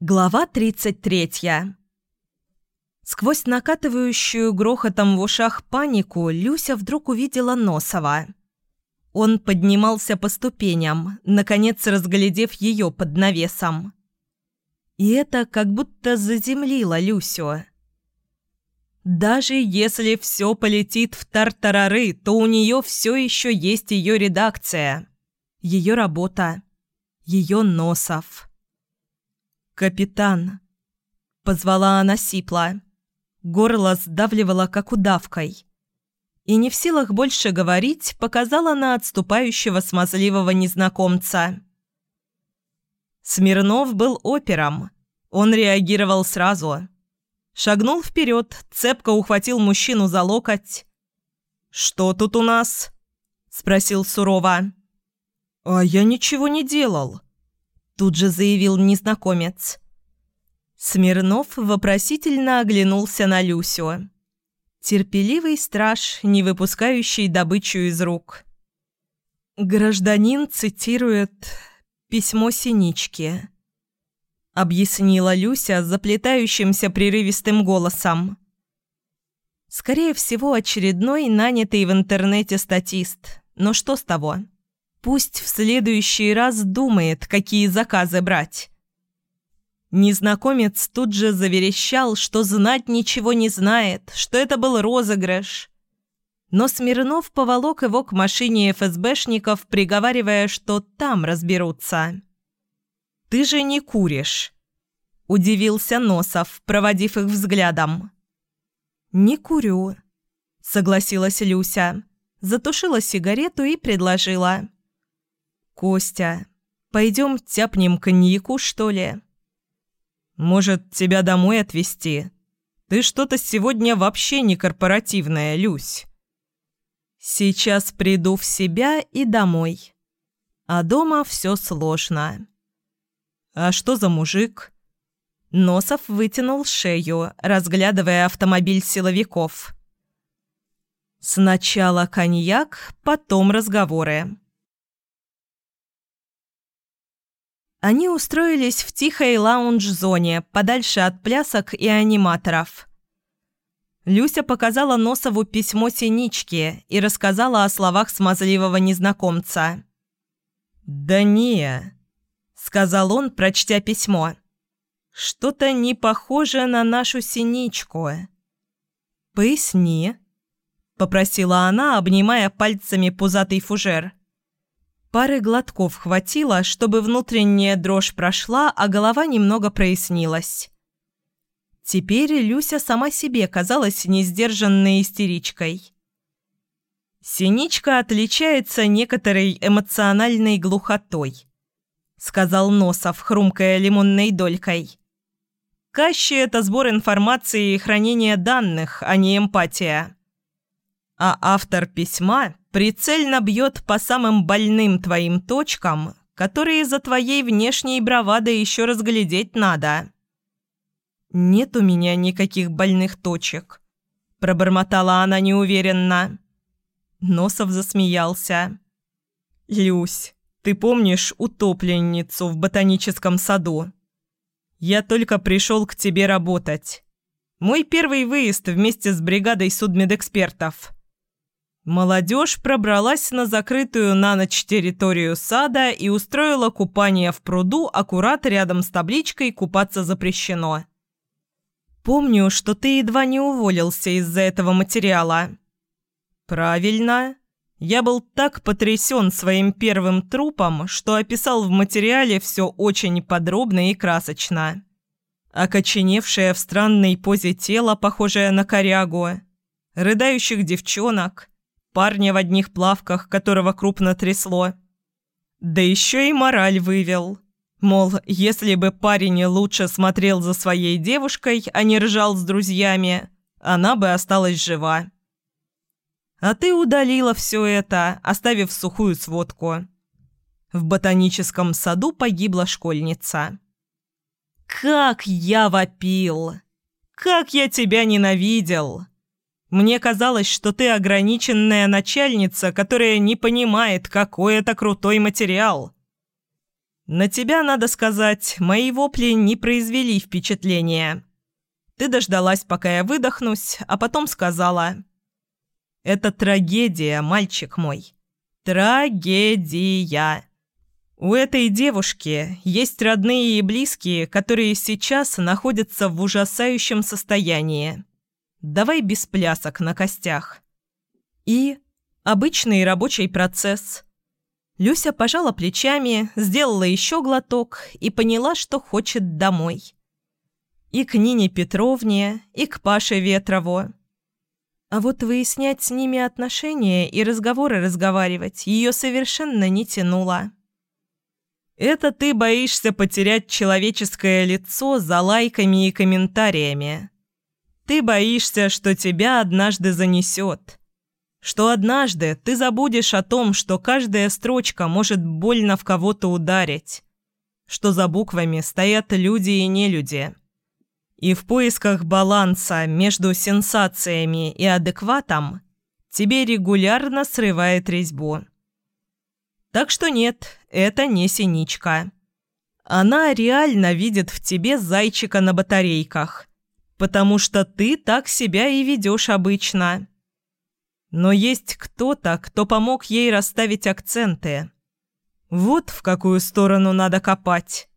Глава 33. Сквозь накатывающую грохотом в ушах панику Люся вдруг увидела Носова. Он поднимался по ступеням, наконец разглядев ее под навесом. И это как будто заземлило Люсю. Даже если все полетит в тартарары, то у нее все еще есть ее редакция, ее работа, ее Носов. «Капитан!» — позвала она сипло. Горло сдавливало, как удавкой. И не в силах больше говорить, показала на отступающего смазливого незнакомца. Смирнов был опером. Он реагировал сразу. Шагнул вперед, цепко ухватил мужчину за локоть. «Что тут у нас?» — спросил сурово. «А я ничего не делал», Тут же заявил незнакомец. Смирнов вопросительно оглянулся на Люсю. Терпеливый страж, не выпускающий добычу из рук. «Гражданин цитирует письмо Синички», — объяснила Люся заплетающимся прерывистым голосом. «Скорее всего, очередной нанятый в интернете статист. Но что с того?» Пусть в следующий раз думает, какие заказы брать. Незнакомец тут же заверещал, что знать ничего не знает, что это был розыгрыш. Но Смирнов поволок его к машине ФСБшников, приговаривая, что там разберутся. «Ты же не куришь», – удивился Носов, проводив их взглядом. «Не курю», – согласилась Люся, затушила сигарету и предложила. «Костя, пойдем тяпнем коньяку, что ли?» «Может, тебя домой отвезти? Ты что-то сегодня вообще не корпоративная, Люсь». «Сейчас приду в себя и домой. А дома все сложно». «А что за мужик?» Носов вытянул шею, разглядывая автомобиль силовиков. «Сначала коньяк, потом разговоры». Они устроились в тихой лаунж-зоне, подальше от плясок и аниматоров. Люся показала Носову письмо Синички и рассказала о словах смазливого незнакомца. «Да не», — сказал он, прочтя письмо. «Что-то не похоже на нашу Синичку». «Поясни», — попросила она, обнимая пальцами пузатый фужер. Пары глотков хватило, чтобы внутренняя дрожь прошла, а голова немного прояснилась. Теперь Люся сама себе казалась несдержанной истеричкой. «Синичка отличается некоторой эмоциональной глухотой», — сказал Носов, хрумкая лимонной долькой. «Кащи — это сбор информации и хранение данных, а не эмпатия. А автор письма прицельно бьет по самым больным твоим точкам, которые за твоей внешней бравадой еще разглядеть надо». «Нет у меня никаких больных точек», – пробормотала она неуверенно. Носов засмеялся. «Люсь, ты помнишь утопленницу в ботаническом саду? Я только пришел к тебе работать. Мой первый выезд вместе с бригадой судмедэкспертов. Молодежь пробралась на закрытую на ночь территорию сада и устроила купание в пруду аккурат рядом с табличкой «Купаться запрещено». «Помню, что ты едва не уволился из-за этого материала». «Правильно. Я был так потрясен своим первым трупом, что описал в материале все очень подробно и красочно. Окоченевшее в странной позе тело, похожее на корягу, рыдающих девчонок – парня в одних плавках, которого крупно трясло. Да еще и мораль вывел. Мол, если бы парень лучше смотрел за своей девушкой, а не ржал с друзьями, она бы осталась жива. А ты удалила все это, оставив сухую сводку. В ботаническом саду погибла школьница. «Как я вопил! Как я тебя ненавидел!» Мне казалось, что ты ограниченная начальница, которая не понимает, какой это крутой материал. На тебя, надо сказать, мои вопли не произвели впечатления. Ты дождалась, пока я выдохнусь, а потом сказала. «Это трагедия, мальчик мой. Трагедия. У этой девушки есть родные и близкие, которые сейчас находятся в ужасающем состоянии. Давай без плясок на костях». И обычный рабочий процесс – Люся пожала плечами, сделала еще глоток и поняла, что хочет домой. И к Нине Петровне, и к Паше Ветрову. А вот выяснять с ними отношения и разговоры разговаривать ее совершенно не тянуло. «Это ты боишься потерять человеческое лицо за лайками и комментариями. Ты боишься, что тебя однажды занесет что однажды ты забудешь о том, что каждая строчка может больно в кого-то ударить, что за буквами стоят люди и нелюди. И в поисках баланса между сенсациями и адекватом тебе регулярно срывает резьбу. Так что нет, это не синичка. Она реально видит в тебе зайчика на батарейках, потому что ты так себя и ведешь обычно. Но есть кто-то, кто помог ей расставить акценты. Вот в какую сторону надо копать.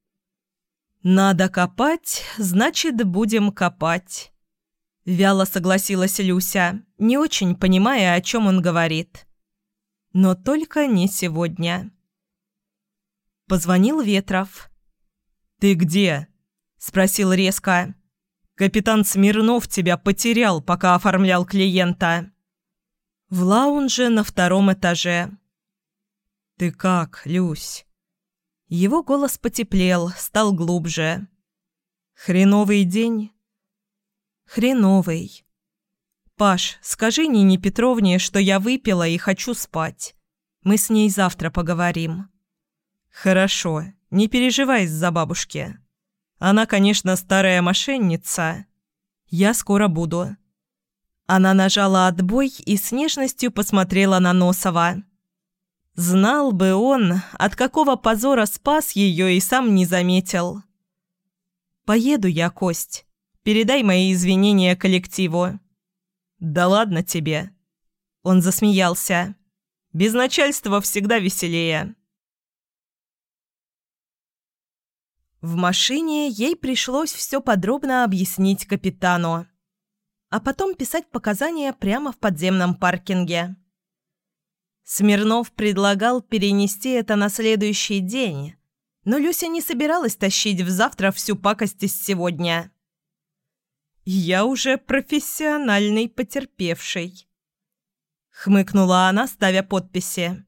«Надо копать, значит, будем копать», — вяло согласилась Люся, не очень понимая, о чем он говорит. «Но только не сегодня». Позвонил Ветров. «Ты где?» — спросил резко. «Капитан Смирнов тебя потерял, пока оформлял клиента». В лаунже на втором этаже. «Ты как, Люсь?» Его голос потеплел, стал глубже. «Хреновый день?» «Хреновый. Паш, скажи Нине Петровне, что я выпила и хочу спать. Мы с ней завтра поговорим». «Хорошо, не переживай из-за бабушки. Она, конечно, старая мошенница. Я скоро буду. Она нажала отбой и с нежностью посмотрела на Носова. Знал бы он, от какого позора спас ее и сам не заметил. «Поеду я, Кость. Передай мои извинения коллективу». «Да ладно тебе». Он засмеялся. «Без начальства всегда веселее». В машине ей пришлось все подробно объяснить капитану а потом писать показания прямо в подземном паркинге. Смирнов предлагал перенести это на следующий день, но Люся не собиралась тащить в завтра всю пакость из сегодня. «Я уже профессиональный потерпевший», — хмыкнула она, ставя подписи.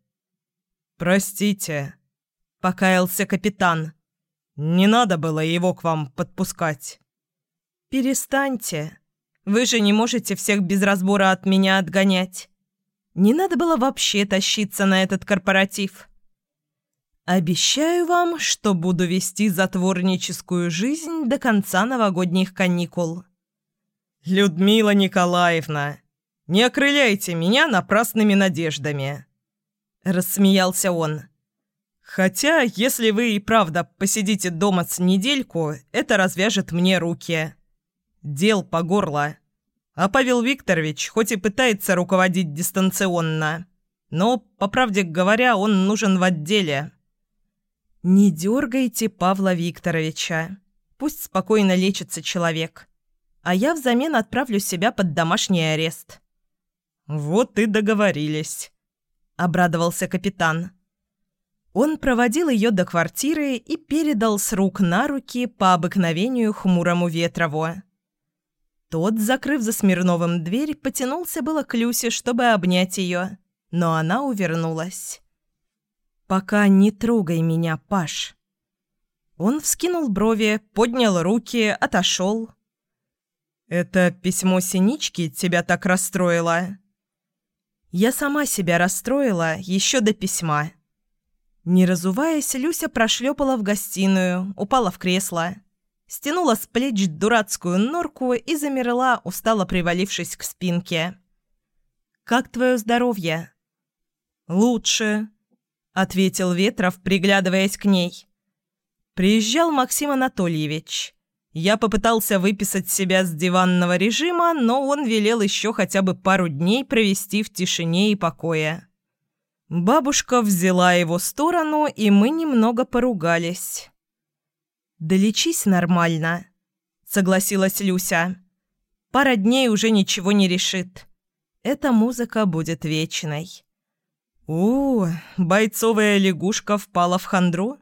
«Простите», — покаялся капитан. «Не надо было его к вам подпускать». «Перестаньте», вы же не можете всех без разбора от меня отгонять. Не надо было вообще тащиться на этот корпоратив. Обещаю вам, что буду вести затворническую жизнь до конца новогодних каникул. Людмила Николаевна, не окрыляйте меня напрасными надеждами. Рассмеялся он. Хотя, если вы и правда посидите дома с недельку, это развяжет мне руки дел по горло. А Павел Викторович хоть и пытается руководить дистанционно, но, по правде говоря, он нужен в отделе. «Не дергайте Павла Викторовича. Пусть спокойно лечится человек. А я взамен отправлю себя под домашний арест». «Вот и договорились», — обрадовался капитан. Он проводил ее до квартиры и передал с рук на руки по обыкновению хмурому Ветрову. Тот, закрыв за Смирновым дверь, потянулся было к Люсе, чтобы обнять ее, но она увернулась. «Пока не трогай меня, Паш». Он вскинул брови, поднял руки, отошел. «Это письмо Синички тебя так расстроило?» «Я сама себя расстроила еще до письма». Не разуваясь, Люся прошлепала в гостиную, упала в кресло стянула с плеч дурацкую норку и замерла, устало привалившись к спинке. «Как твое здоровье?» «Лучше», — ответил Ветров, приглядываясь к ней. Приезжал Максим Анатольевич. Я попытался выписать себя с диванного режима, но он велел еще хотя бы пару дней провести в тишине и покое. Бабушка взяла его сторону, и мы немного поругались. «Да лечись нормально», — согласилась Люся. «Пара дней уже ничего не решит. Эта музыка будет вечной». «У, бойцовая лягушка впала в хандру?»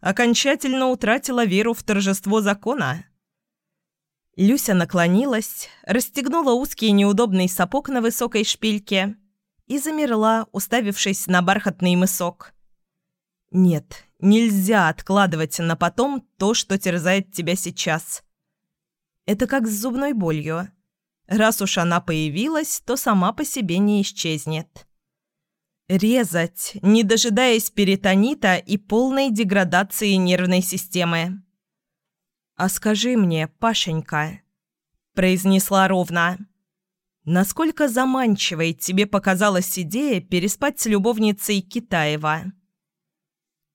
окончательно утратила веру в торжество закона. Люся наклонилась, расстегнула узкий неудобный сапог на высокой шпильке и замерла, уставившись на бархатный мысок. «Нет, нельзя откладывать на потом то, что терзает тебя сейчас. Это как с зубной болью. Раз уж она появилась, то сама по себе не исчезнет». Резать, не дожидаясь перитонита и полной деградации нервной системы. «А скажи мне, Пашенька», – произнесла ровно, – «насколько заманчивой тебе показалась идея переспать с любовницей Китаева?»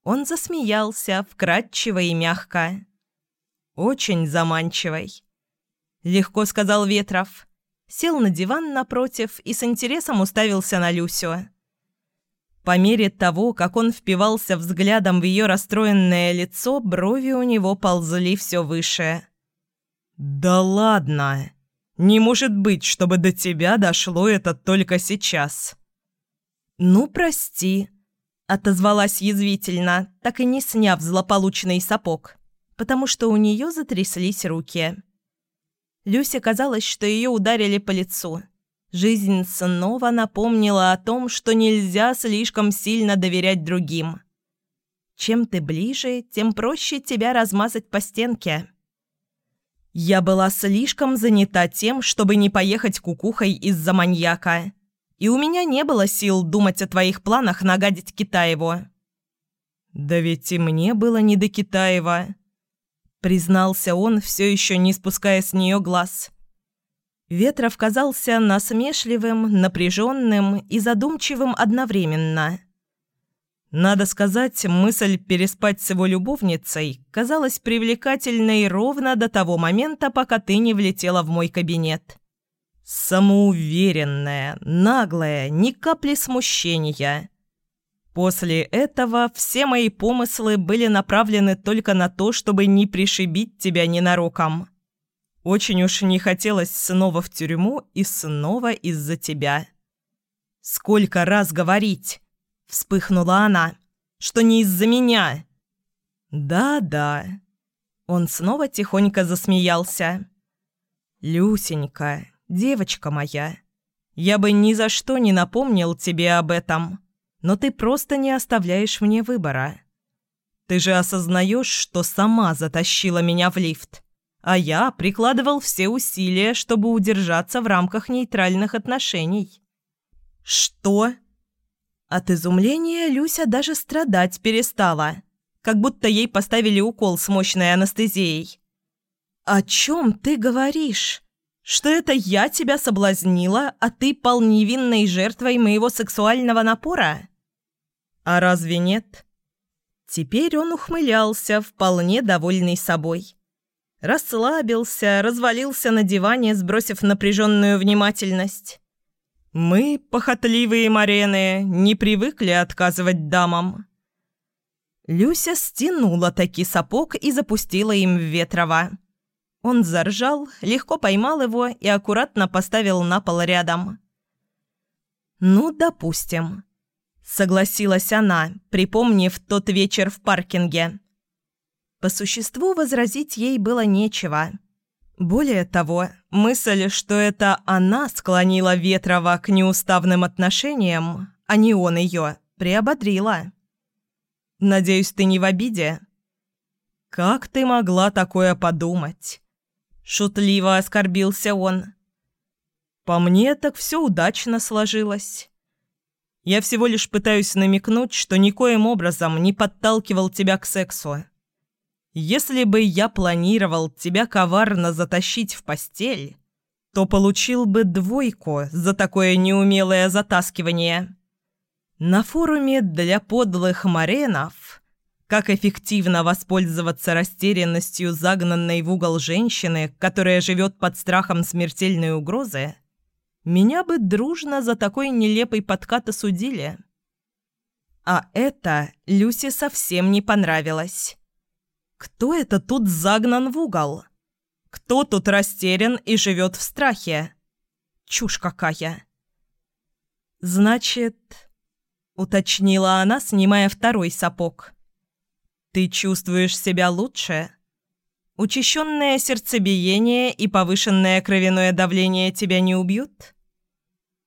Он засмеялся, вкрадчиво и мягко. «Очень заманчивой», – легко сказал Ветров. Сел на диван напротив и с интересом уставился на Люсю. По мере того, как он впивался взглядом в ее расстроенное лицо, брови у него ползли все выше. «Да ладно! Не может быть, чтобы до тебя дошло это только сейчас!» «Ну, прости», — отозвалась язвительно, так и не сняв злополучный сапог, потому что у нее затряслись руки. Люсе казалось, что ее ударили по лицу — Жизнь снова напомнила о том, что нельзя слишком сильно доверять другим. Чем ты ближе, тем проще тебя размазать по стенке. Я была слишком занята тем, чтобы не поехать кукухой из-за маньяка. И у меня не было сил думать о твоих планах нагадить Китаеву. «Да ведь и мне было не до Китаева», — признался он, все еще не спуская с нее глаз. Ветров казался насмешливым, напряженным и задумчивым одновременно. Надо сказать, мысль переспать с его любовницей казалась привлекательной ровно до того момента, пока ты не влетела в мой кабинет. Самоуверенная, наглая, ни капли смущения. После этого все мои помыслы были направлены только на то, чтобы не пришибить тебя ненароком. Очень уж не хотелось снова в тюрьму и снова из-за тебя. «Сколько раз говорить?» – вспыхнула она. «Что не из-за меня?» «Да-да». Он снова тихонько засмеялся. «Люсенька, девочка моя, я бы ни за что не напомнил тебе об этом, но ты просто не оставляешь мне выбора. Ты же осознаешь, что сама затащила меня в лифт а я прикладывал все усилия, чтобы удержаться в рамках нейтральных отношений. «Что?» От изумления Люся даже страдать перестала, как будто ей поставили укол с мощной анестезией. «О чем ты говоришь? Что это я тебя соблазнила, а ты пал невинной жертвой моего сексуального напора?» «А разве нет?» Теперь он ухмылялся, вполне довольный собой. Расслабился, развалился на диване, сбросив напряженную внимательность. «Мы, похотливые марены, не привыкли отказывать дамам». Люся стянула таки сапог и запустила им в Ветрова. Он заржал, легко поймал его и аккуратно поставил на пол рядом. «Ну, допустим», — согласилась она, припомнив тот вечер в паркинге. По существу возразить ей было нечего. Более того, мысль, что это она склонила Ветрова к неуставным отношениям, а не он ее, приободрила. «Надеюсь, ты не в обиде?» «Как ты могла такое подумать?» Шутливо оскорбился он. «По мне так все удачно сложилось. Я всего лишь пытаюсь намекнуть, что никоим образом не подталкивал тебя к сексу. Если бы я планировал тебя коварно затащить в постель, то получил бы двойку за такое неумелое затаскивание. На форуме для подлых маренов, как эффективно воспользоваться растерянностью загнанной в угол женщины, которая живет под страхом смертельной угрозы, меня бы дружно за такой нелепый подкат осудили. А это Люсе совсем не понравилось. Кто это тут загнан в угол? Кто тут растерян и живет в страхе? Чушь какая. Значит, уточнила она, снимая второй сапог. Ты чувствуешь себя лучше? Учащенное сердцебиение и повышенное кровяное давление тебя не убьют?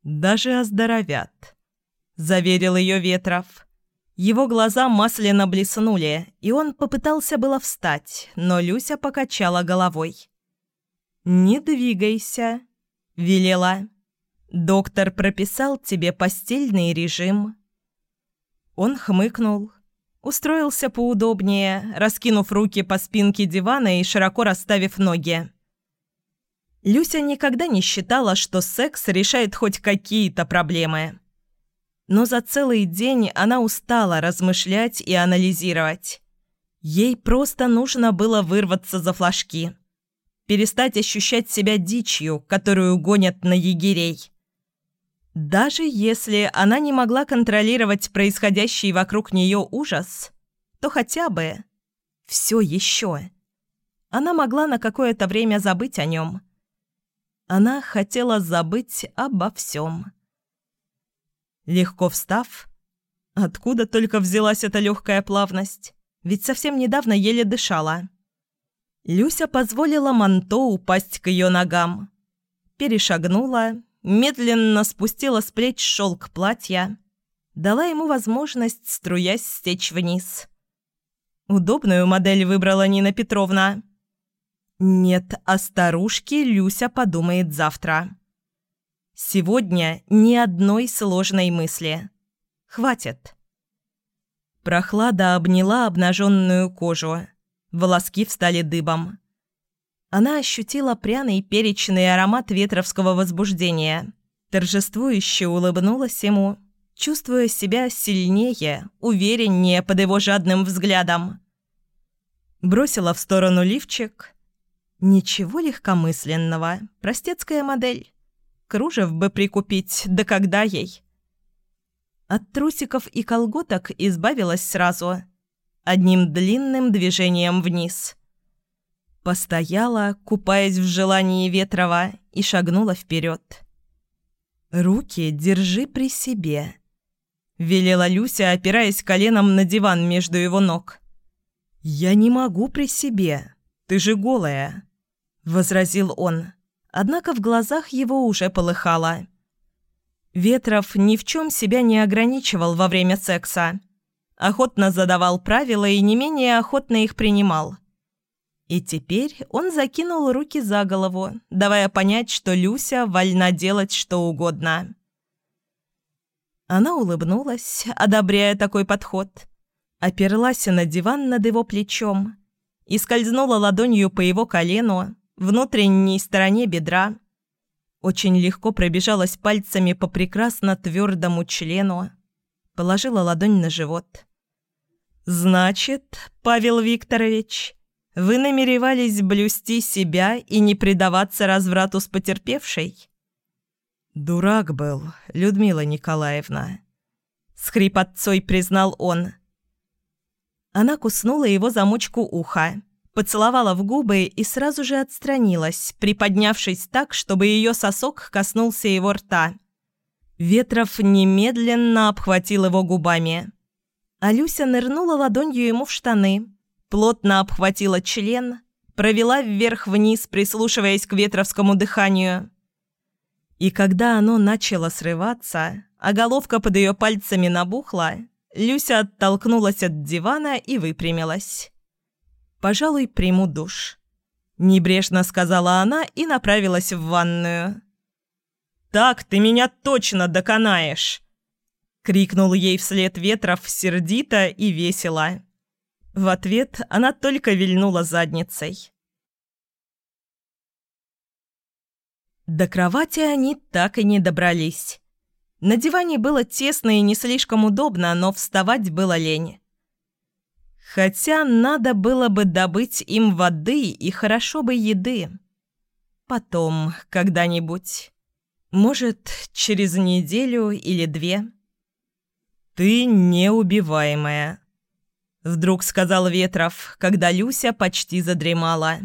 Даже оздоровят, заверил ее Ветров. Его глаза масляно блеснули, и он попытался было встать, но Люся покачала головой. «Не двигайся», — велела. «Доктор прописал тебе постельный режим». Он хмыкнул, устроился поудобнее, раскинув руки по спинке дивана и широко расставив ноги. Люся никогда не считала, что секс решает хоть какие-то проблемы. Но за целый день она устала размышлять и анализировать. Ей просто нужно было вырваться за флажки. Перестать ощущать себя дичью, которую гонят на егерей. Даже если она не могла контролировать происходящий вокруг нее ужас, то хотя бы все еще. Она могла на какое-то время забыть о нем. Она хотела забыть обо всем. Легко встав, откуда только взялась эта легкая плавность, ведь совсем недавно еле дышала. Люся позволила манто упасть к ее ногам. Перешагнула, медленно спустила с плеч шелк платья, дала ему возможность, струясь, стечь вниз. Удобную модель выбрала Нина Петровна. Нет, о старушке Люся подумает завтра. Сегодня ни одной сложной мысли. Хватит. Прохлада обняла обнаженную кожу. Волоски встали дыбом. Она ощутила пряный перечный аромат ветровского возбуждения. Торжествующе улыбнулась ему, чувствуя себя сильнее, увереннее под его жадным взглядом. Бросила в сторону лифчик. Ничего легкомысленного, простецкая модель. Кружев бы прикупить, да когда ей? От трусиков и колготок избавилась сразу. Одним длинным движением вниз. Постояла, купаясь в желании Ветрова, и шагнула вперед. «Руки держи при себе», — велела Люся, опираясь коленом на диван между его ног. «Я не могу при себе. Ты же голая», — возразил он однако в глазах его уже полыхало. Ветров ни в чем себя не ограничивал во время секса. Охотно задавал правила и не менее охотно их принимал. И теперь он закинул руки за голову, давая понять, что Люся вольна делать что угодно. Она улыбнулась, одобряя такой подход, оперлась на диван над его плечом и скользнула ладонью по его колену, внутренней стороне бедра. Очень легко пробежалась пальцами по прекрасно твердому члену, положила ладонь на живот. «Значит, Павел Викторович, вы намеревались блюсти себя и не предаваться разврату с потерпевшей?» «Дурак был, Людмила Николаевна», — с хрипотцой признал он. Она куснула его замочку уха поцеловала в губы и сразу же отстранилась, приподнявшись так, чтобы ее сосок коснулся его рта. Ветров немедленно обхватил его губами. А Люся нырнула ладонью ему в штаны, плотно обхватила член, провела вверх-вниз, прислушиваясь к ветровскому дыханию. И когда оно начало срываться, а головка под ее пальцами набухла, Люся оттолкнулась от дивана и выпрямилась пожалуй, приму душ». Небрежно сказала она и направилась в ванную. «Так ты меня точно доконаешь!» Крикнул ей вслед Ветров сердито и весело. В ответ она только вильнула задницей. До кровати они так и не добрались. На диване было тесно и не слишком удобно, но вставать было лень. Хотя надо было бы добыть им воды и хорошо бы еды. Потом, когда-нибудь. Может, через неделю или две. «Ты неубиваемая», — вдруг сказал Ветров, когда Люся почти задремала.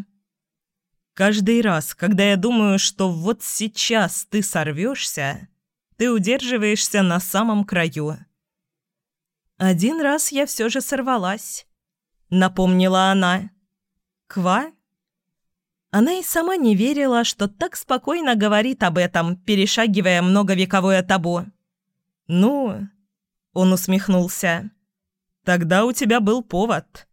«Каждый раз, когда я думаю, что вот сейчас ты сорвешься, ты удерживаешься на самом краю». «Один раз я все же сорвалась», — напомнила она. «Ква?» Она и сама не верила, что так спокойно говорит об этом, перешагивая многовековое табу. «Ну...» — он усмехнулся. «Тогда у тебя был повод.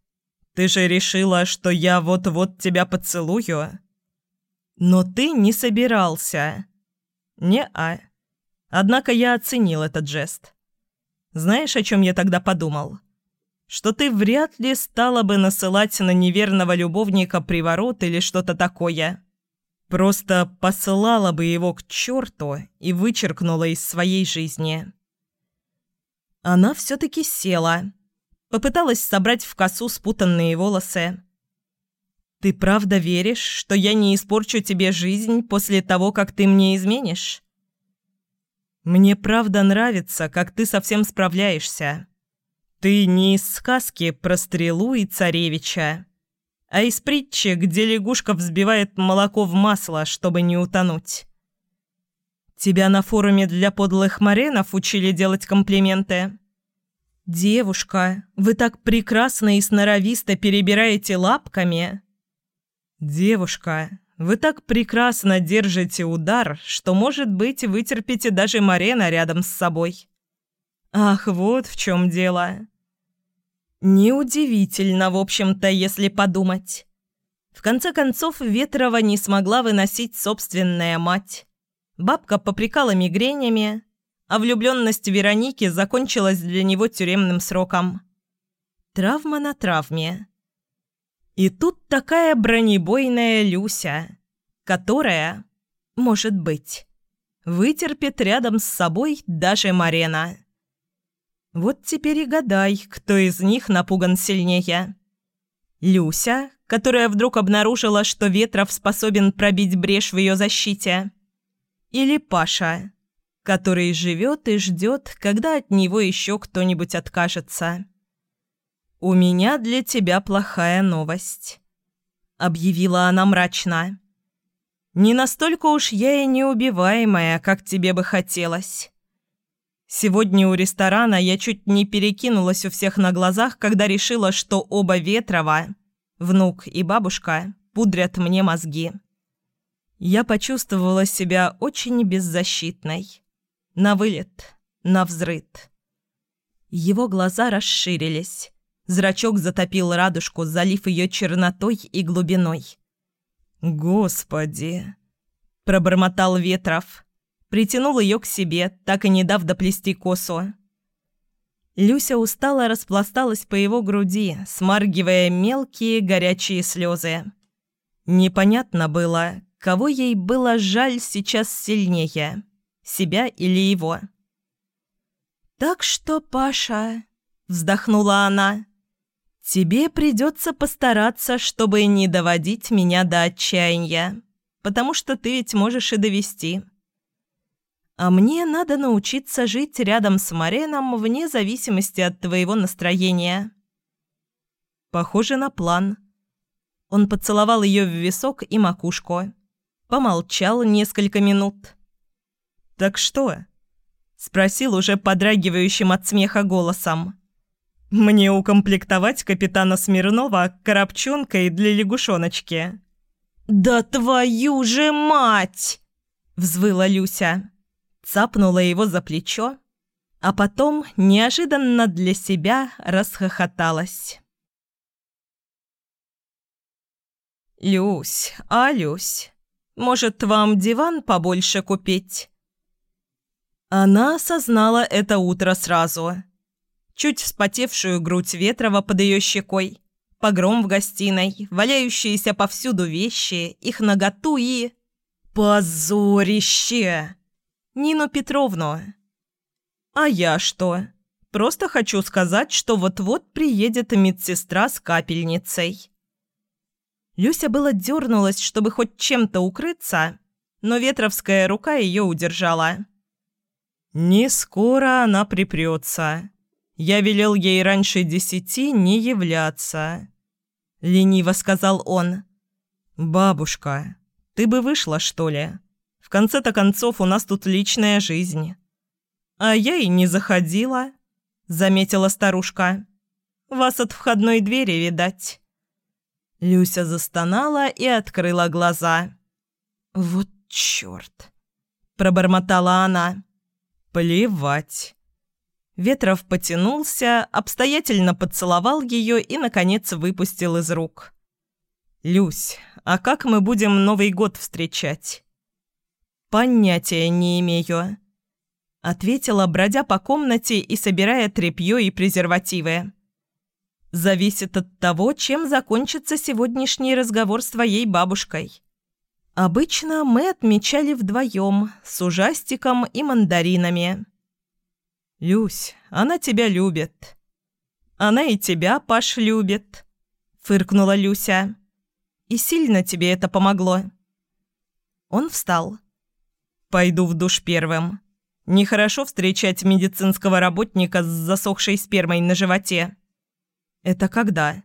Ты же решила, что я вот-вот тебя поцелую?» «Но ты не собирался». «Не-а». Однако я оценил этот жест. Знаешь, о чем я тогда подумал?» Что ты вряд ли стала бы насылать на неверного любовника приворот или что-то такое. Просто посылала бы его к черту и вычеркнула из своей жизни. Она все-таки села. Попыталась собрать в косу спутанные волосы. «Ты правда веришь, что я не испорчу тебе жизнь после того, как ты мне изменишь?» «Мне правда нравится, как ты совсем справляешься». Ты не из сказки про стрелу и царевича, а из притчи, где лягушка взбивает молоко в масло, чтобы не утонуть. Тебя на форуме для подлых маренов учили делать комплименты. «Девушка, вы так прекрасно и сноровисто перебираете лапками!» «Девушка, вы так прекрасно держите удар, что, может быть, вытерпите даже Марена рядом с собой». Ах, вот в чем дело. Неудивительно, в общем-то, если подумать. В конце концов, Ветрова не смогла выносить собственная мать. Бабка попрекала мигренями, а влюбленность Вероники закончилась для него тюремным сроком. Травма на травме. И тут такая бронебойная Люся, которая, может быть, вытерпит рядом с собой даже Марена. Вот теперь и гадай, кто из них напуган сильнее. Люся, которая вдруг обнаружила, что Ветров способен пробить брешь в ее защите. Или Паша, который живет и ждет, когда от него еще кто-нибудь откажется. «У меня для тебя плохая новость», — объявила она мрачно. «Не настолько уж я и неубиваемая, как тебе бы хотелось». Сегодня у ресторана я чуть не перекинулась у всех на глазах, когда решила, что оба Ветрова, внук и бабушка, пудрят мне мозги. Я почувствовала себя очень беззащитной. На вылет, на взрыт. Его глаза расширились. Зрачок затопил радужку, залив ее чернотой и глубиной. «Господи!» – пробормотал Ветров притянул ее к себе, так и не дав доплести косу. Люся устало распласталась по его груди, смаргивая мелкие горячие слезы. Непонятно было, кого ей было жаль сейчас сильнее – себя или его. «Так что, Паша», – вздохнула она, – «тебе придется постараться, чтобы не доводить меня до отчаяния, потому что ты ведь можешь и довести». А мне надо научиться жить рядом с Мареном вне зависимости от твоего настроения. Похоже на план. Он поцеловал ее в висок и макушку. Помолчал несколько минут. «Так что?» – спросил уже подрагивающим от смеха голосом. «Мне укомплектовать капитана Смирнова коробчонкой для лягушоночки». «Да твою же мать!» – взвыла Люся цапнула его за плечо, а потом неожиданно для себя расхохоталась. «Люсь, а, Люсь, может, вам диван побольше купить?» Она осознала это утро сразу. Чуть вспотевшую грудь Ветрова под ее щекой, погром в гостиной, валяющиеся повсюду вещи, их наготу и... «Позорище!» Нину Петровну. «А я что? Просто хочу сказать, что вот-вот приедет медсестра с капельницей». Люся было дернулась, чтобы хоть чем-то укрыться, но ветровская рука ее удержала. «Не скоро она припрется. Я велел ей раньше десяти не являться», — лениво сказал он. «Бабушка, ты бы вышла, что ли? В конце-то концов, у нас тут личная жизнь». «А я и не заходила», — заметила старушка. «Вас от входной двери видать». Люся застонала и открыла глаза. «Вот черт!» – пробормотала она. «Плевать». Ветров потянулся, обстоятельно поцеловал ее и, наконец, выпустил из рук. «Люсь, а как мы будем Новый год встречать?» «Понятия не имею», — ответила, бродя по комнате и собирая тряпье и презервативы. «Зависит от того, чем закончится сегодняшний разговор с твоей бабушкой». Обычно мы отмечали вдвоем, с ужастиком и мандаринами. «Люсь, она тебя любит». «Она и тебя, Паш, любит», — фыркнула Люся. «И сильно тебе это помогло». Он встал. «Пойду в душ первым. Нехорошо встречать медицинского работника с засохшей спермой на животе». «Это когда?»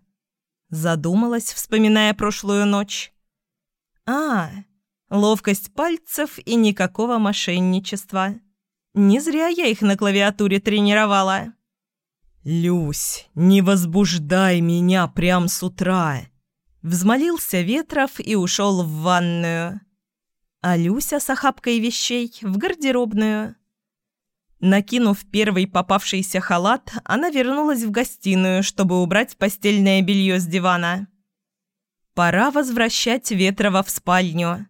Задумалась, вспоминая прошлую ночь. А, ловкость пальцев и никакого мошенничества. Не зря я их на клавиатуре тренировала. «Люсь, не возбуждай меня прям с утра!» Взмолился Ветров и ушел в ванную. А Люся с охапкой вещей в гардеробную. Накинув первый попавшийся халат, она вернулась в гостиную, чтобы убрать постельное белье с дивана. Пора возвращать Ветрова в спальню.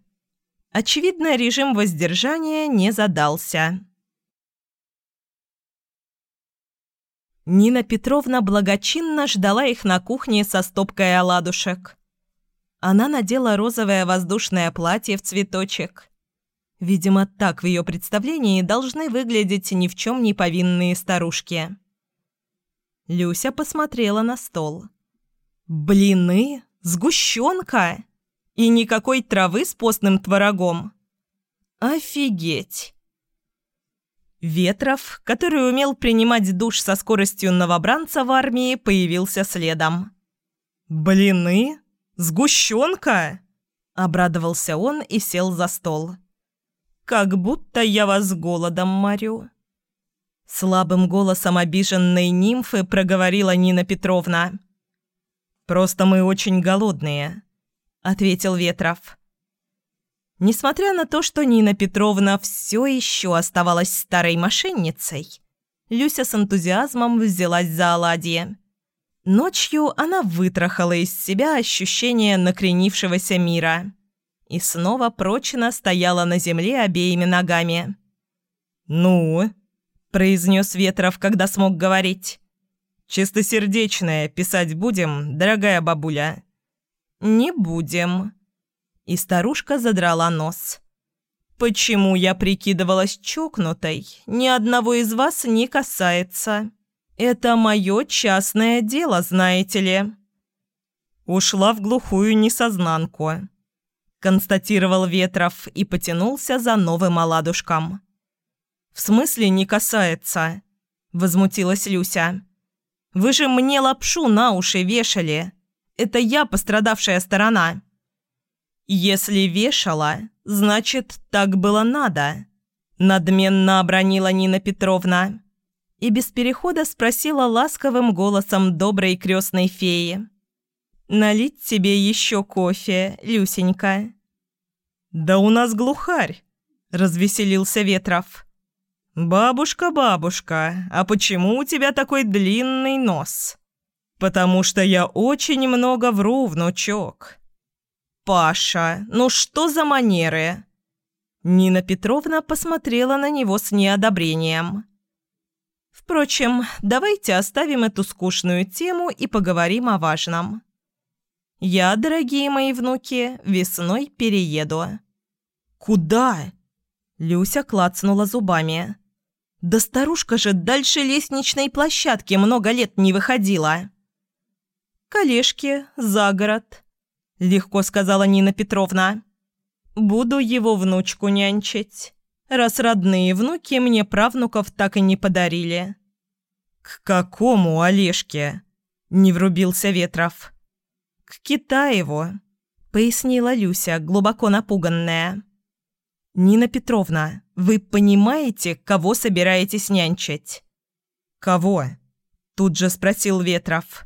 Очевидно, режим воздержания не задался. Нина Петровна благочинно ждала их на кухне со стопкой оладушек. Она надела розовое воздушное платье в цветочек. Видимо, так в ее представлении должны выглядеть ни в чем не повинные старушки. Люся посмотрела на стол. «Блины? Сгущенка? И никакой травы с постным творогом? Офигеть! Ветров, который умел принимать душ со скоростью новобранца в армии, появился следом. «Блины? Сгущенка?» – обрадовался он и сел за стол. «Как будто я вас голодом морю». Слабым голосом обиженной нимфы проговорила Нина Петровна. «Просто мы очень голодные», — ответил Ветров. Несмотря на то, что Нина Петровна все еще оставалась старой мошенницей, Люся с энтузиазмом взялась за оладьи. Ночью она вытрахала из себя ощущение накренившегося мира и снова прочно стояла на земле обеими ногами. «Ну?» – произнес Ветров, когда смог говорить. «Чистосердечное писать будем, дорогая бабуля?» «Не будем». И старушка задрала нос. «Почему я прикидывалась чокнутой, ни одного из вас не касается. Это мое частное дело, знаете ли». Ушла в глухую несознанку. Констатировал Ветров и потянулся за новым оладушком. «В смысле не касается?» – возмутилась Люся. Вы же мне лапшу на уши вешали. Это я пострадавшая сторона». «Если вешала, значит, так было надо», – надменно обронила Нина Петровна. И без перехода спросила ласковым голосом доброй крестной феи. «Налить тебе еще кофе, Люсенька?» «Да у нас глухарь», – развеселился Ветров. «Бабушка, бабушка, а почему у тебя такой длинный нос?» «Потому что я очень много вру, внучок». «Паша, ну что за манеры?» Нина Петровна посмотрела на него с неодобрением. «Впрочем, давайте оставим эту скучную тему и поговорим о важном. Я, дорогие мои внуки, весной перееду». «Куда?» Люся клацнула зубами. Да старушка же дальше лестничной площадки много лет не выходила. «Колешки, за город», — легко сказала Нина Петровна. «Буду его внучку нянчить, раз родные внуки мне правнуков так и не подарили». «К какому Олежке?» — не врубился Ветров. «К Китаеву», — пояснила Люся, глубоко напуганная. «Нина Петровна, вы понимаете, кого собираетесь нянчить?» «Кого?» – тут же спросил Ветров.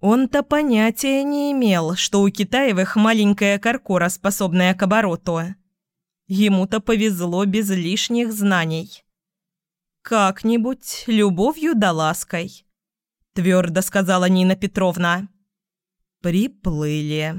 Он-то понятия не имел, что у Китаевых маленькая каркора, способная к обороту. Ему-то повезло без лишних знаний. «Как-нибудь, любовью да лаской», – твердо сказала Нина Петровна. «Приплыли».